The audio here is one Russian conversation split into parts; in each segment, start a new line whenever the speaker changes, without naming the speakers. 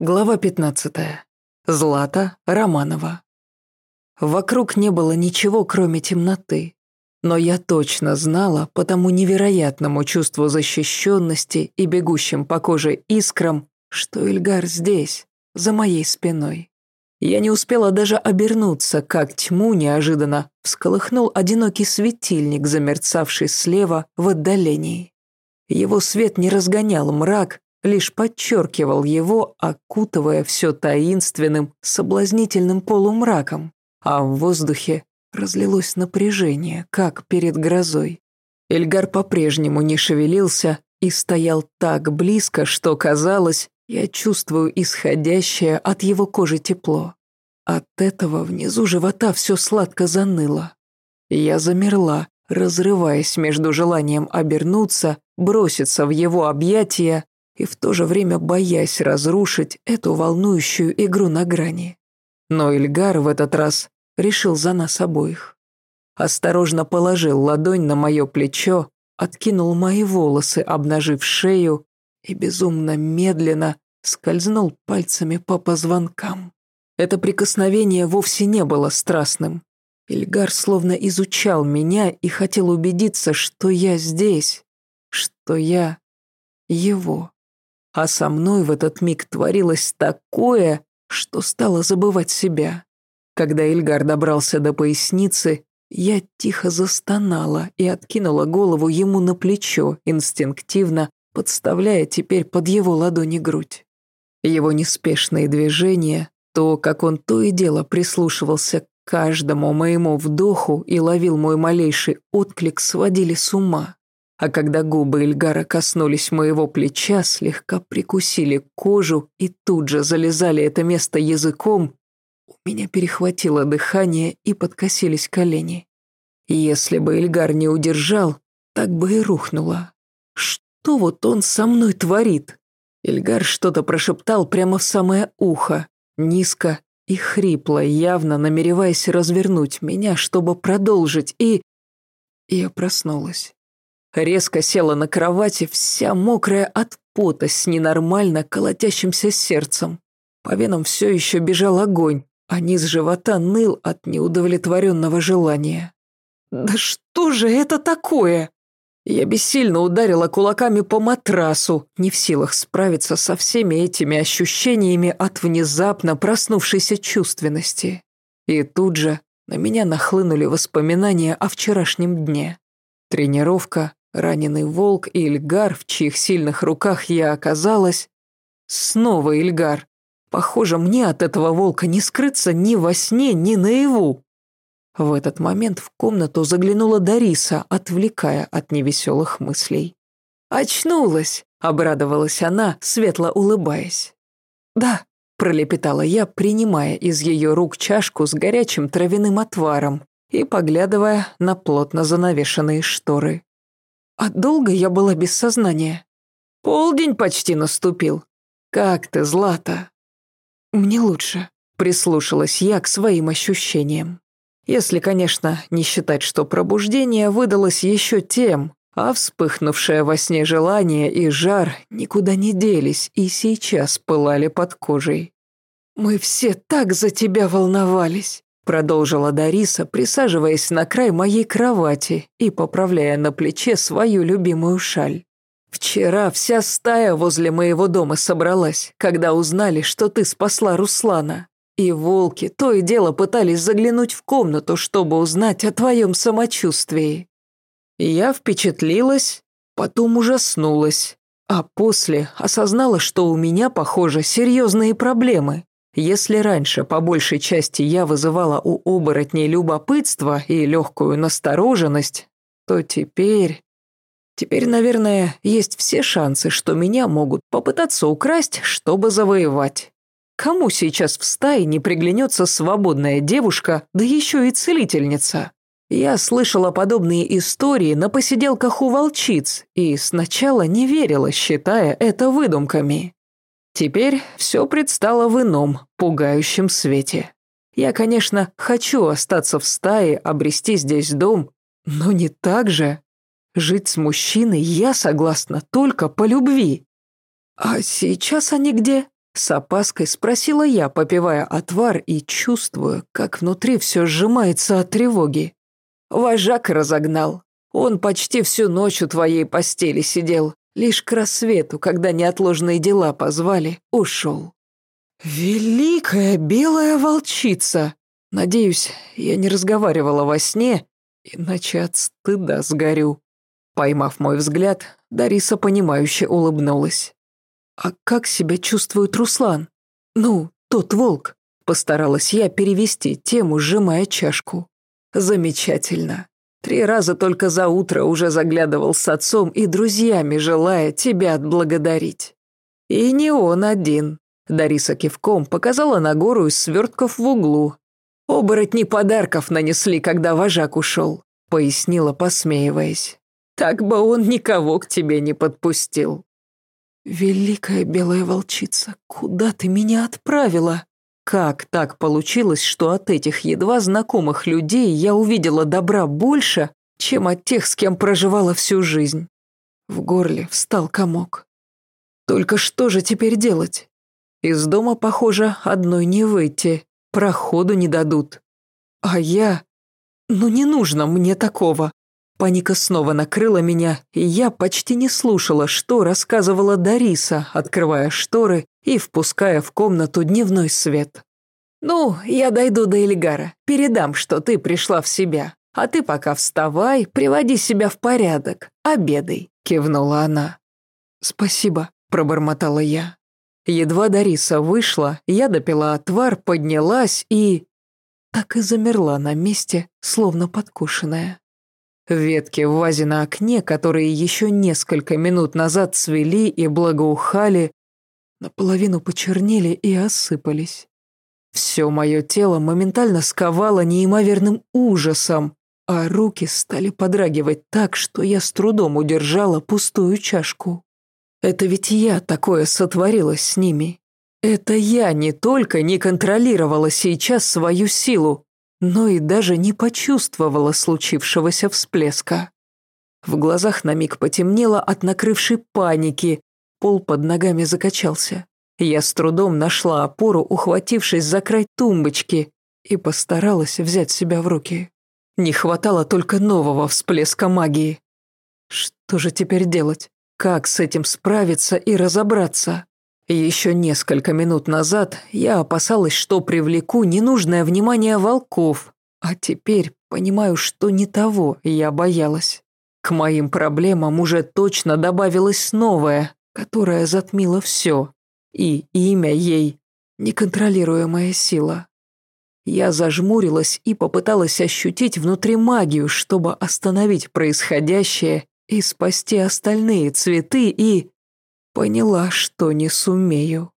Глава 15. Злата Романова. Вокруг не было ничего, кроме темноты. Но я точно знала по тому невероятному чувству защищенности и бегущим по коже искрам, что Эльгар здесь, за моей спиной. Я не успела даже обернуться, как тьму неожиданно всколыхнул одинокий светильник, замерцавший слева в отдалении. Его свет не разгонял мрак, лишь подчеркивал его, окутывая все таинственным, соблазнительным полумраком, а в воздухе разлилось напряжение, как перед грозой. Эльгар по-прежнему не шевелился и стоял так близко, что казалось, я чувствую исходящее от его кожи тепло. От этого внизу живота все сладко заныло. Я замерла, разрываясь между желанием обернуться, броситься в его объятия и в то же время боясь разрушить эту волнующую игру на грани. Но Ильгар в этот раз решил за нас обоих. Осторожно положил ладонь на мое плечо, откинул мои волосы, обнажив шею, и безумно медленно скользнул пальцами по позвонкам. Это прикосновение вовсе не было страстным. Ильгар словно изучал меня и хотел убедиться, что я здесь, что я его. А со мной в этот миг творилось такое, что стало забывать себя. Когда Ильгар добрался до поясницы, я тихо застонала и откинула голову ему на плечо, инстинктивно подставляя теперь под его ладони грудь. Его неспешные движения, то, как он то и дело прислушивался к каждому моему вдоху и ловил мой малейший отклик, сводили с ума а когда губы Эльгара коснулись моего плеча, слегка прикусили кожу и тут же залезали это место языком, у меня перехватило дыхание и подкосились колени. Если бы Эльгар не удержал, так бы и рухнуло. Что вот он со мной творит? Эльгар что-то прошептал прямо в самое ухо, низко и хрипло, явно намереваясь развернуть меня, чтобы продолжить, и... Я проснулась. Резко села на кровати, вся мокрая от пота, с ненормально колотящимся сердцем. По венам все еще бежал огонь, а низ живота ныл от неудовлетворенного желания. «Да что же это такое?» Я бессильно ударила кулаками по матрасу, не в силах справиться со всеми этими ощущениями от внезапно проснувшейся чувственности. И тут же на меня нахлынули воспоминания о вчерашнем дне. Тренировка, Раненый волк и Ильгар, в чьих сильных руках я оказалась. Снова Ильгар. Похоже, мне от этого волка не скрыться ни во сне, ни наяву. В этот момент в комнату заглянула Дариса, отвлекая от невеселых мыслей. «Очнулась!» — обрадовалась она, светло улыбаясь. «Да», — пролепетала я, принимая из ее рук чашку с горячим травяным отваром и поглядывая на плотно занавешенные шторы. А долго я была без сознания? Полдень почти наступил. Как ты, Злата? Мне лучше, прислушалась я к своим ощущениям. Если, конечно, не считать, что пробуждение выдалось еще тем, а вспыхнувшее во сне желание и жар никуда не делись и сейчас пылали под кожей. «Мы все так за тебя волновались!» Продолжила Дариса, присаживаясь на край моей кровати и поправляя на плече свою любимую шаль. «Вчера вся стая возле моего дома собралась, когда узнали, что ты спасла Руслана. И волки то и дело пытались заглянуть в комнату, чтобы узнать о твоем самочувствии. Я впечатлилась, потом ужаснулась, а после осознала, что у меня, похоже, серьезные проблемы. Если раньше по большей части я вызывала у оборотней любопытство и легкую настороженность, то теперь... Теперь, наверное, есть все шансы, что меня могут попытаться украсть, чтобы завоевать. Кому сейчас в стае не приглянется свободная девушка, да еще и целительница? Я слышала подобные истории на посиделках у волчиц и сначала не верила, считая это выдумками. Теперь все предстало в ином, пугающем свете. Я, конечно, хочу остаться в стае, обрести здесь дом, но не так же. Жить с мужчиной я согласна только по любви. А сейчас они где? С опаской спросила я, попивая отвар и чувствуя, как внутри все сжимается от тревоги. Вожак разогнал. Он почти всю ночь у твоей постели сидел. Лишь к рассвету, когда неотложные дела позвали, ушел. «Великая белая волчица!» Надеюсь, я не разговаривала во сне, иначе от стыда сгорю. Поймав мой взгляд, Дариса понимающе улыбнулась. «А как себя чувствует Руслан? Ну, тот волк?» Постаралась я перевести тему, сжимая чашку. «Замечательно. Три раза только за утро уже заглядывал с отцом и друзьями, желая тебя отблагодарить. И не он один». Дариса кивком показала на гору из свертков в углу. «Оборотни подарков нанесли, когда вожак ушел», — пояснила, посмеиваясь. «Так бы он никого к тебе не подпустил». «Великая белая волчица, куда ты меня отправила?» Как так получилось, что от этих едва знакомых людей я увидела добра больше, чем от тех, с кем проживала всю жизнь? В горле встал комок. Только что же теперь делать? Из дома, похоже, одной не выйти, проходу не дадут. А я... Ну не нужно мне такого. Паника снова накрыла меня, и я почти не слушала, что рассказывала Дариса, открывая шторы и впуская в комнату дневной свет. «Ну, я дойду до Эльгара, передам, что ты пришла в себя, а ты пока вставай, приводи себя в порядок, обедай», — кивнула она. «Спасибо», — пробормотала я. Едва Дариса вышла, я допила отвар, поднялась и... Так и замерла на месте, словно подкушенная. Ветки в вазе на окне, которые еще несколько минут назад цвели и благоухали, наполовину почернели и осыпались. Все мое тело моментально сковало неимоверным ужасом, а руки стали подрагивать так, что я с трудом удержала пустую чашку. Это ведь я такое сотворила с ними. Это я не только не контролировала сейчас свою силу, но и даже не почувствовала случившегося всплеска. В глазах на миг потемнело от накрывшей паники, пол под ногами закачался. Я с трудом нашла опору, ухватившись за край тумбочки, и постаралась взять себя в руки. Не хватало только нового всплеска магии. Что же теперь делать? Как с этим справиться и разобраться? Еще несколько минут назад я опасалась, что привлеку ненужное внимание волков, а теперь понимаю, что не того я боялась. К моим проблемам уже точно добавилось новое, которое затмило все. И имя ей – неконтролируемая сила. Я зажмурилась и попыталась ощутить внутри магию, чтобы остановить происходящее и спасти остальные цветы и... Поняла, что не сумею.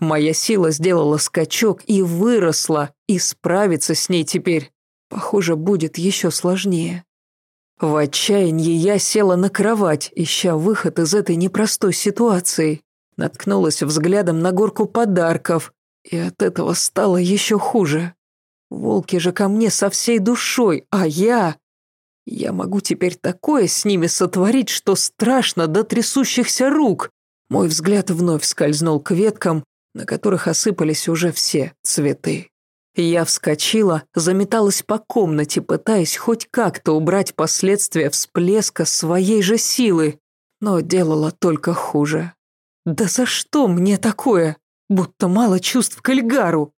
Моя сила сделала скачок и выросла, и справиться с ней теперь, похоже, будет еще сложнее. В отчаянии я села на кровать, ища выход из этой непростой ситуации. Наткнулась взглядом на горку подарков, и от этого стало еще хуже. Волки же ко мне со всей душой, а я... Я могу теперь такое с ними сотворить, что страшно до трясущихся рук. Мой взгляд вновь скользнул к веткам, на которых осыпались уже все цветы. Я вскочила, заметалась по комнате, пытаясь хоть как-то убрать последствия всплеска своей же силы, но делала только хуже. «Да за что мне такое? Будто мало чувств к Эльгару!»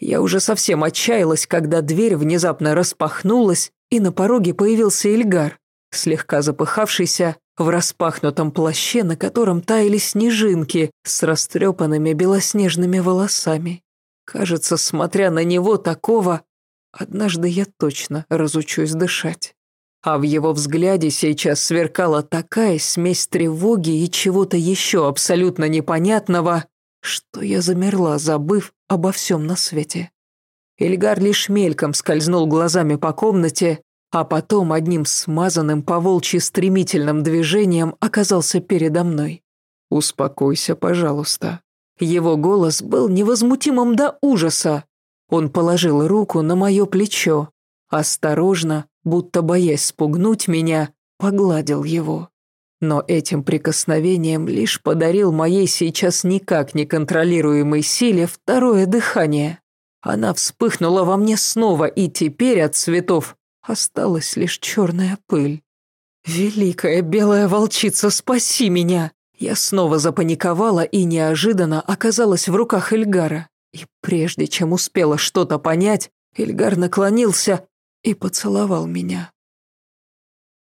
Я уже совсем отчаялась, когда дверь внезапно распахнулась, и на пороге появился Эльгар, слегка запыхавшийся, в распахнутом плаще, на котором таяли снежинки с растрепанными белоснежными волосами. Кажется, смотря на него такого, однажды я точно разучусь дышать. А в его взгляде сейчас сверкала такая смесь тревоги и чего-то еще абсолютно непонятного, что я замерла, забыв обо всем на свете. Эльгар лишь мельком скользнул глазами по комнате, а потом одним смазанным по волчьи стремительным движением оказался передо мной. «Успокойся, пожалуйста». Его голос был невозмутимым до ужаса. Он положил руку на мое плечо, осторожно, будто боясь спугнуть меня, погладил его. Но этим прикосновением лишь подарил моей сейчас никак не контролируемой силе второе дыхание. Она вспыхнула во мне снова, и теперь от цветов осталась лишь черная пыль. «Великая белая волчица, спаси меня!» Я снова запаниковала и неожиданно оказалась в руках Эльгара. И прежде чем успела что-то понять, Эльгар наклонился и поцеловал меня.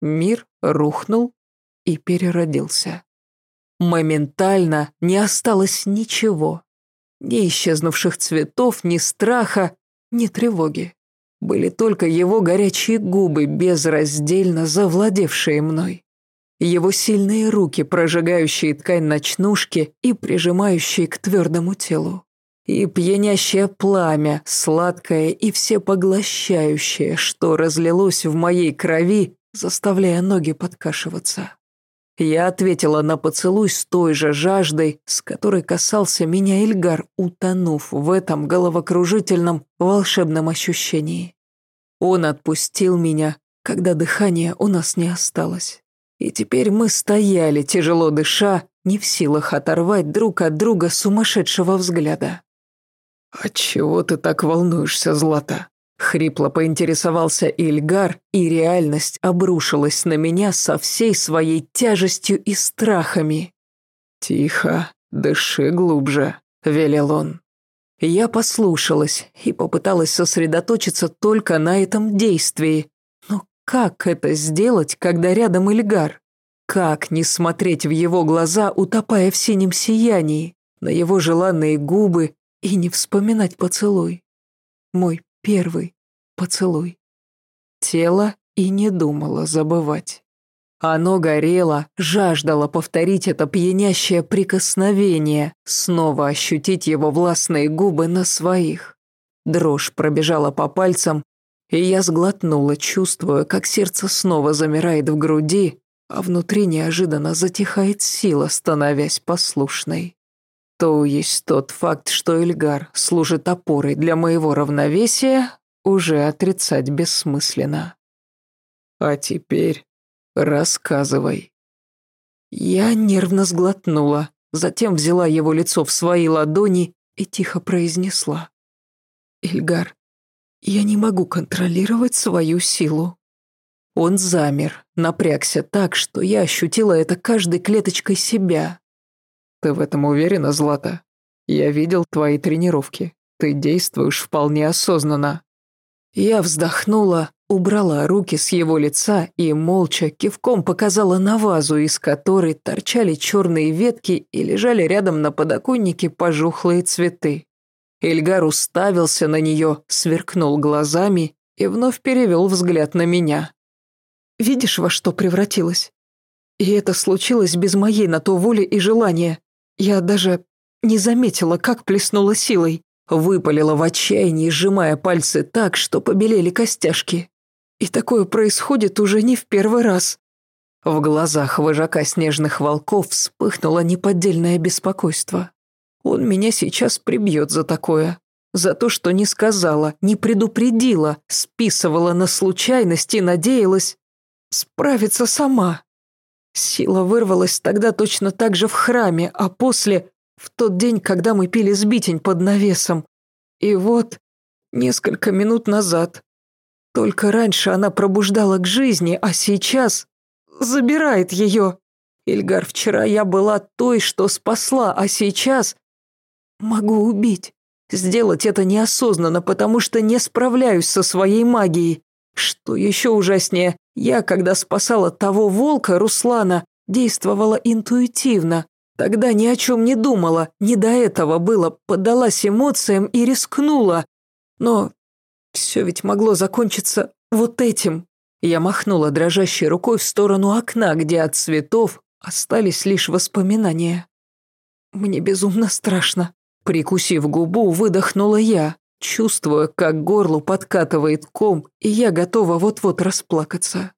Мир рухнул и переродился. Моментально не осталось ничего. Ни исчезнувших цветов, ни страха, ни тревоги. Были только его горячие губы, безраздельно завладевшие мной. Его сильные руки, прожигающие ткань ночнушки и прижимающие к твердому телу. И пьянящее пламя, сладкое и всепоглощающее, что разлилось в моей крови, заставляя ноги подкашиваться. Я ответила на поцелуй с той же жаждой, с которой касался меня Эльгар, утонув в этом головокружительном волшебном ощущении. Он отпустил меня, когда дыхания у нас не осталось. И теперь мы стояли, тяжело дыша, не в силах оторвать друг от друга сумасшедшего взгляда. «Отчего ты так волнуешься, Злата?» Хрипло поинтересовался Ильгар, и реальность обрушилась на меня со всей своей тяжестью и страхами. «Тихо, дыши глубже», — велел он. Я послушалась и попыталась сосредоточиться только на этом действии. Но как это сделать, когда рядом Ильгар? Как не смотреть в его глаза, утопая в синем сиянии, на его желанные губы и не вспоминать поцелуй? Мой Первый поцелуй. Тело и не думало забывать. Оно горело, жаждало повторить это пьянящее прикосновение, снова ощутить его властные губы на своих. Дрожь пробежала по пальцам, и я сглотнула, чувствуя, как сердце снова замирает в груди, а внутри неожиданно затихает сила, становясь послушной то есть тот факт, что Эльгар служит опорой для моего равновесия, уже отрицать бессмысленно. А теперь рассказывай. Я нервно сглотнула, затем взяла его лицо в свои ладони и тихо произнесла. «Эльгар, я не могу контролировать свою силу». Он замер, напрягся так, что я ощутила это каждой клеточкой себя, ты в этом уверена, Злата? Я видел твои тренировки. Ты действуешь вполне осознанно. Я вздохнула, убрала руки с его лица и молча кивком показала на вазу, из которой торчали черные ветки и лежали рядом на подоконнике пожухлые цветы. Эльгар уставился на нее, сверкнул глазами и вновь перевел взгляд на меня. «Видишь, во что превратилась? И это случилось без моей на то воли и желания. Я даже не заметила, как плеснула силой. Выпалила в отчаянии, сжимая пальцы так, что побелели костяшки. И такое происходит уже не в первый раз. В глазах вожака снежных волков вспыхнуло неподдельное беспокойство. Он меня сейчас прибьет за такое. За то, что не сказала, не предупредила, списывала на случайность и надеялась справиться сама. Сила вырвалась тогда точно так же в храме, а после – в тот день, когда мы пили сбитень под навесом. И вот, несколько минут назад. Только раньше она пробуждала к жизни, а сейчас забирает ее. Ильгар, вчера я была той, что спасла, а сейчас могу убить. Сделать это неосознанно, потому что не справляюсь со своей магией. Что еще ужаснее, я, когда спасала того волка, Руслана, действовала интуитивно. Тогда ни о чем не думала, не до этого было, поддалась эмоциям и рискнула. Но все ведь могло закончиться вот этим. Я махнула дрожащей рукой в сторону окна, где от цветов остались лишь воспоминания. Мне безумно страшно. Прикусив губу, выдохнула я чувствуя, как горлу подкатывает ком, и я готова вот-вот расплакаться.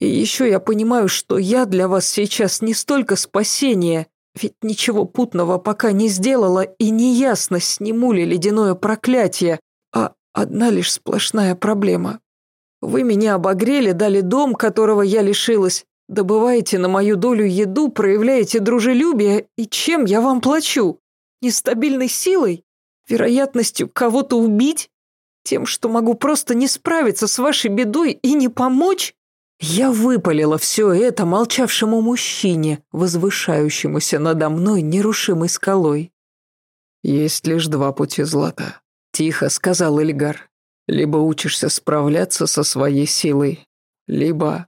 И еще я понимаю, что я для вас сейчас не столько спасение, ведь ничего путного пока не сделала, и неясно, сниму ли ледяное проклятие, а одна лишь сплошная проблема. Вы меня обогрели, дали дом, которого я лишилась, Добываете на мою долю еду, проявляете дружелюбие, и чем я вам плачу? Нестабильной силой? Вероятностью кого-то убить? Тем, что могу просто не справиться с вашей бедой и не помочь? Я выпалила все это молчавшему мужчине, возвышающемуся надо мной нерушимой скалой.
«Есть лишь два пути, Злата», — тихо сказал Эльгар. «Либо учишься справляться со своей силой, либо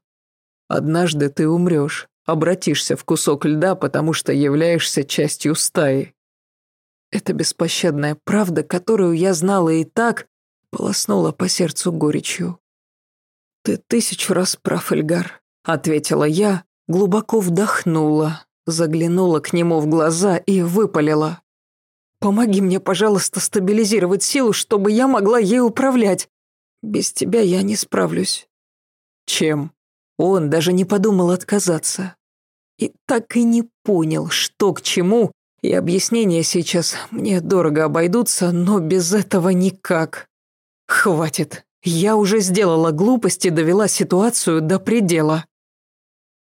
однажды ты умрешь, обратишься в кусок льда, потому что являешься частью стаи».
Эта беспощадная правда, которую я знала и так, полоснула по сердцу горечью. «Ты тысячу раз прав, Эльгар», — ответила я, глубоко вдохнула, заглянула к нему в глаза и выпалила. «Помоги мне, пожалуйста, стабилизировать силу, чтобы я могла ей управлять. Без тебя я не справлюсь».
«Чем?»
Он даже не подумал отказаться. И так и не понял, что к чему, и объяснения сейчас мне дорого обойдутся, но без этого никак. Хватит. Я уже сделала глупость и довела ситуацию до предела.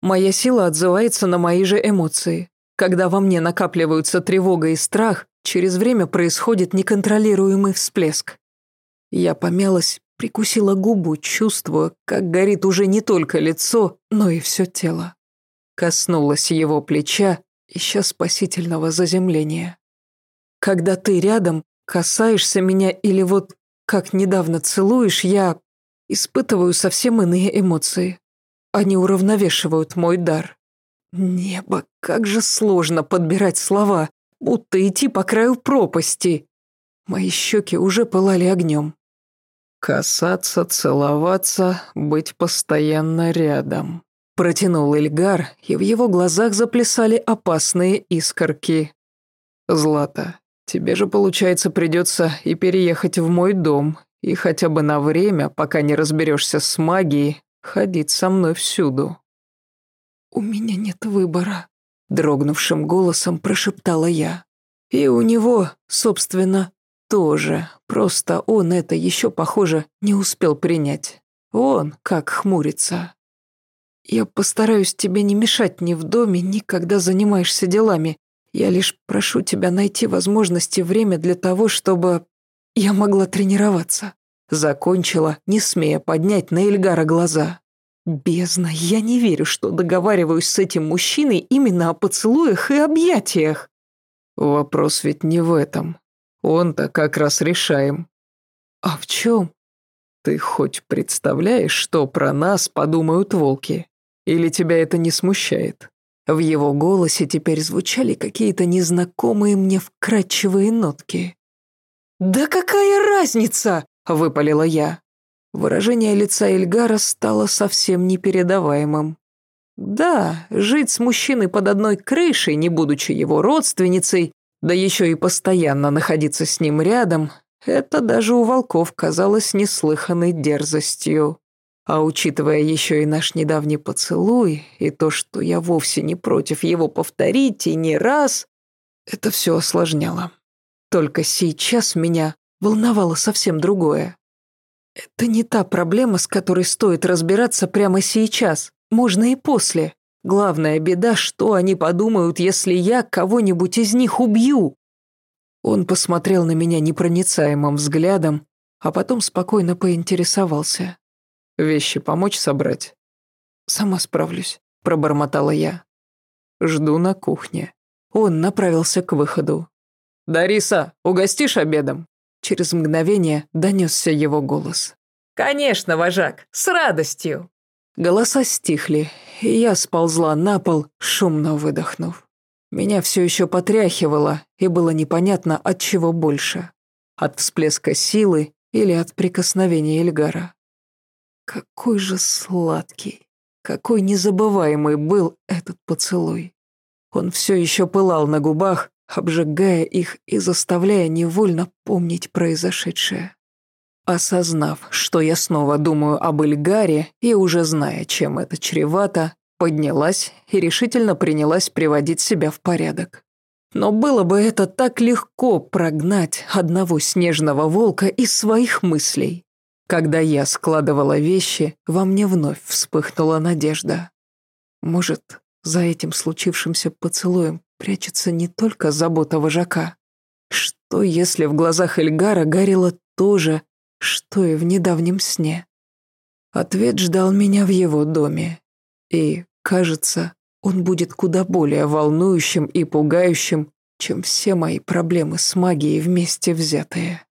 Моя сила отзывается на мои же эмоции. Когда во мне накапливаются тревога и страх, через время происходит неконтролируемый всплеск. Я помялась, прикусила губу, чувствуя, как горит уже не только лицо, но и все тело. Коснулась его плеча, ища спасительного заземления. Когда ты рядом, касаешься меня или вот как недавно целуешь, я испытываю совсем иные эмоции. Они уравновешивают мой дар. Небо, как же сложно подбирать слова, будто идти по краю пропасти. Мои щеки уже пылали огнем.
«Касаться, целоваться, быть постоянно рядом», – протянул Эльгар, и в его глазах заплясали опасные искорки. «Злата, Тебе же, получается, придется и переехать в мой дом, и хотя бы на время, пока не разберешься с магией, ходить со мной всюду».
«У меня нет выбора», — дрогнувшим голосом прошептала я. «И у него, собственно, тоже, просто он это еще, похоже, не успел принять. Он как хмурится. Я постараюсь тебе не мешать ни в доме, ни когда занимаешься делами, я лишь прошу тебя найти возможности и время для того, чтобы я могла тренироваться. Закончила, не смея поднять на Эльгара глаза. Бездна, я не верю, что договариваюсь с этим мужчиной именно о поцелуях и объятиях.
Вопрос ведь не в этом. Он-то как раз решаем.
А в чем?
Ты хоть представляешь, что про нас подумают волки? Или тебя это не смущает?
В его голосе теперь звучали какие-то незнакомые мне вкрадчивые нотки. «Да какая разница?» – выпалила я. Выражение лица Эльгара стало совсем непередаваемым. Да, жить с мужчиной под одной крышей, не будучи его родственницей, да еще и постоянно находиться с ним рядом, это даже у волков казалось неслыханной дерзостью. А учитывая еще и наш недавний поцелуй, и то, что я вовсе не против его повторить и не раз, это все осложняло. Только сейчас меня волновало совсем другое. Это не та проблема, с которой стоит разбираться прямо сейчас, можно и после. Главная беда, что они подумают, если я кого-нибудь из них убью. Он посмотрел на меня непроницаемым взглядом, а потом спокойно поинтересовался.
Вещи помочь собрать?»
«Сама справлюсь», – пробормотала я.
«Жду на кухне».
Он направился к выходу.
«Дариса, угостишь обедом?»
Через мгновение донесся его голос.
«Конечно, вожак, с радостью!»
Голоса стихли, и я сползла на пол, шумно выдохнув. Меня все еще потряхивало, и было непонятно, от чего больше. От всплеска силы или от прикосновения Эльгара. Какой же сладкий, какой незабываемый был этот поцелуй. Он все еще пылал на губах, обжигая их и заставляя невольно помнить произошедшее. Осознав, что я снова думаю об Эльгаре и уже зная, чем это чревато, поднялась и решительно принялась приводить себя в порядок. Но было бы это так легко прогнать одного снежного волка из своих мыслей. Когда я складывала вещи, во мне вновь вспыхнула надежда. Может, за этим случившимся поцелуем прячется не только забота вожака? Что, если в глазах Эльгара горело то же, что и в недавнем сне? Ответ ждал меня в его доме. И, кажется, он будет куда более волнующим и пугающим, чем все мои проблемы с магией вместе взятые.